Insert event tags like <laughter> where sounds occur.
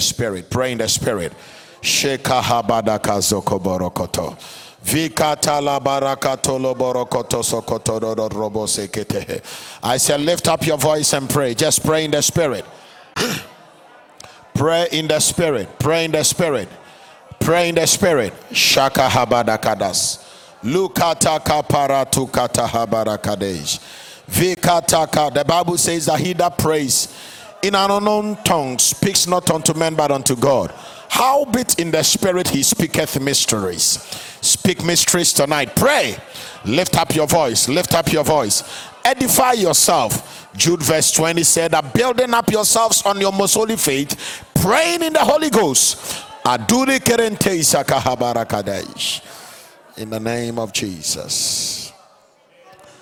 spirit. Pray in the spirit. Sheka habadaka zokoborokoto. Vikatala barakatolo borokoto sokoto robo sekete. I said, lift up your voice and pray. Just <gasps> pray in the spirit. pray in the spirit. Pray in the spirit. Pray in the spirit. Shaka habadakadas. Lukata kaparatu kata habarakadesh. Vikataka. The Bible says that he that prays in an unknown tongue speaks not unto men but unto God. Howbeit in the spirit he speaketh mysteries. Speak mysteries tonight. Pray. Lift up your voice. Lift up your voice. Edify yourself. Jude verse 20 said building up yourselves on your most holy faith, praying in the Holy Ghost. In the name of Jesus.